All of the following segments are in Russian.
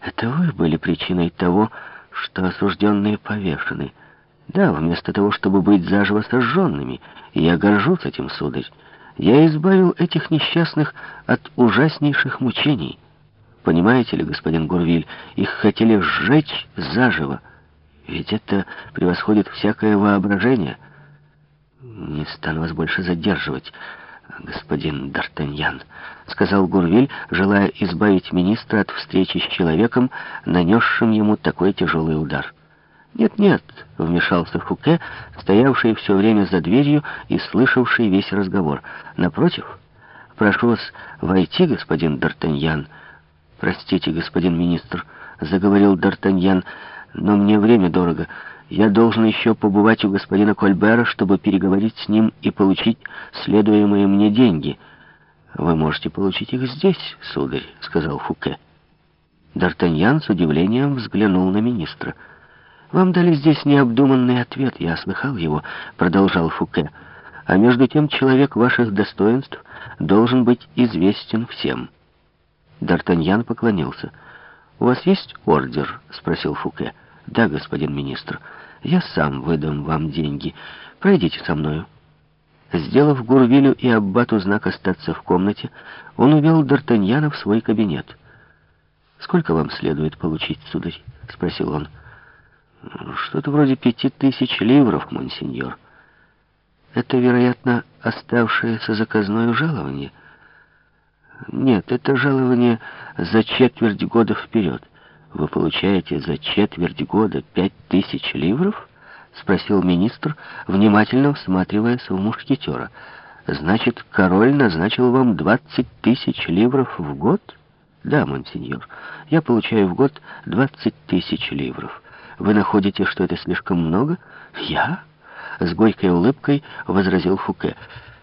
Это вы были причиной того, что осужденные повешены. Да, вместо того, чтобы быть заживо сожженными. Я горжусь этим, сударь. Я избавил этих несчастных от ужаснейших мучений. Понимаете ли, господин Гурвиль, их хотели сжечь заживо. Ведь это превосходит всякое воображение. Не стану вас больше задерживать, господин Д'Артаньян, сказал Гурвиль, желая избавить министра от встречи с человеком, нанесшим ему такой тяжелый удар. «Нет-нет», — вмешался Фуке, стоявший все время за дверью и слышавший весь разговор. «Напротив, прошу вас войти, господин Д'Артаньян». «Простите, господин министр», — заговорил Д'Артаньян, — «но мне время дорого. Я должен еще побывать у господина Кольбера, чтобы переговорить с ним и получить следуемые мне деньги». «Вы можете получить их здесь, сударь», — сказал Фуке. Д'Артаньян с удивлением взглянул на министра. «Вам дали здесь необдуманный ответ, я слыхал его», — продолжал Фуке. «А между тем человек ваших достоинств должен быть известен всем». Д'Артаньян поклонился. «У вас есть ордер?» — спросил Фуке. «Да, господин министр. Я сам выдам вам деньги. Пройдите со мною». Сделав Гурвилю и Аббату знак остаться в комнате, он увел Д'Артаньяна в свой кабинет. «Сколько вам следует получить, сударь?» — спросил он. Что-то вроде пяти тысяч ливров, монсеньор. Это, вероятно, оставшееся заказное жалование. Нет, это жалование за четверть года вперед. Вы получаете за четверть года пять тысяч ливров? Спросил министр, внимательно всматриваясь в мушкетера. Значит, король назначил вам двадцать тысяч ливров в год? Да, монсеньор, я получаю в год двадцать тысяч ливров. Вы находите, что это слишком много? Я? С горькой улыбкой возразил Фуке.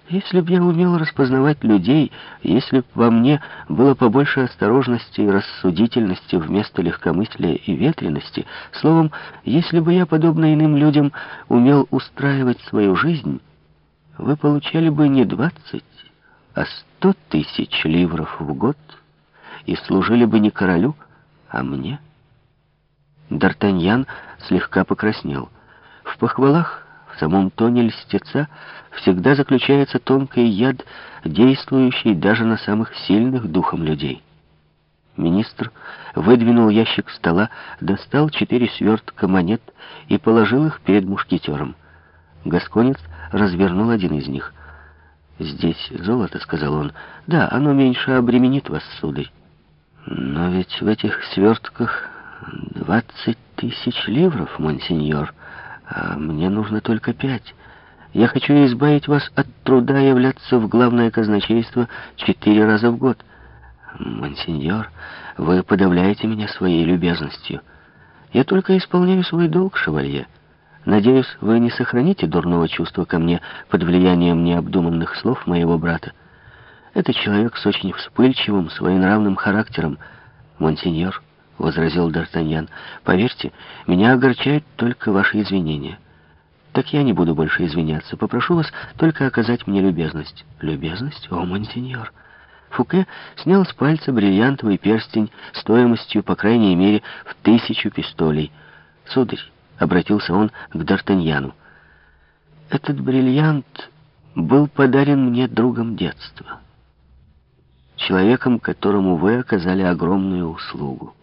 Если б я умел распознавать людей, если б во мне было побольше осторожности и рассудительности вместо легкомыслия и ветренности, словом, если бы я, подобно иным людям, умел устраивать свою жизнь, вы получали бы не двадцать, а сто тысяч ливров в год и служили бы не королю, а мне. Д'Артаньян слегка покраснел. В похвалах, в самом тоне льстеца, всегда заключается тонкий яд, действующий даже на самых сильных духом людей. Министр выдвинул ящик стола, достал четыре свертка монет и положил их перед мушкетером. Гасконец развернул один из них. «Здесь золото», — сказал он. «Да, оно меньше обременит вас, сударь». «Но ведь в этих свертках «Двадцать тысяч ливров, монсеньор, а мне нужно только пять. Я хочу избавить вас от труда являться в главное казначейство четыре раза в год. Монсеньор, вы подавляете меня своей любезностью. Я только исполняю свой долг, шевалье. Надеюсь, вы не сохраните дурного чувства ко мне под влиянием необдуманных слов моего брата. Это человек с очень вспыльчивым, своенравным характером, монсеньор». — возразил Д'Артаньян. «Поверьте, меня огорчают только ваши извинения. Так я не буду больше извиняться. Попрошу вас только оказать мне любезность». «Любезность? О, монсеньор!» Фуке снял с пальца бриллиантовый перстень стоимостью, по крайней мере, в тысячу пистолей. «Сударь», — обратился он к Д'Артаньяну, — «этот бриллиант был подарен мне другом детства, человеком, которому вы оказали огромную услугу.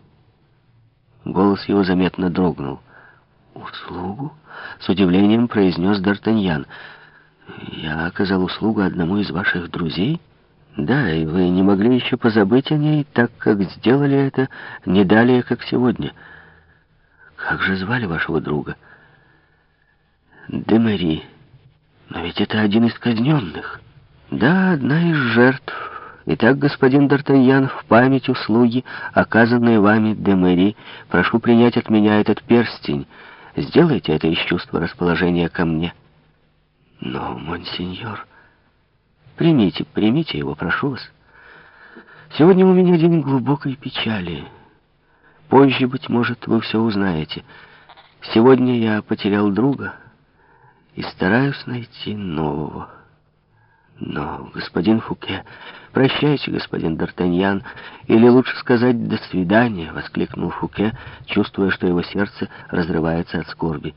Голос его заметно дрогнул. «Услугу?» — с удивлением произнес Д'Артаньян. «Я оказал услугу одному из ваших друзей?» «Да, и вы не могли еще позабыть о ней, так как сделали это не далее, как сегодня. Как же звали вашего друга?» «Демери. Но ведь это один из казненных». «Да, одна из жертв». Итак, господин Д'Артаньян, в память услуги, оказанной вами Демери, прошу принять от меня этот перстень. Сделайте это из чувства расположения ко мне. Но, монсеньор, примите, примите его, прошу вас. Сегодня у меня день глубокой печали. Позже, быть может, вы все узнаете. Сегодня я потерял друга и стараюсь найти нового. Но, господин Фуке, прощайте, господин Д'Артаньян, или лучше сказать «до свидания», — воскликнул Фуке, чувствуя, что его сердце разрывается от скорби.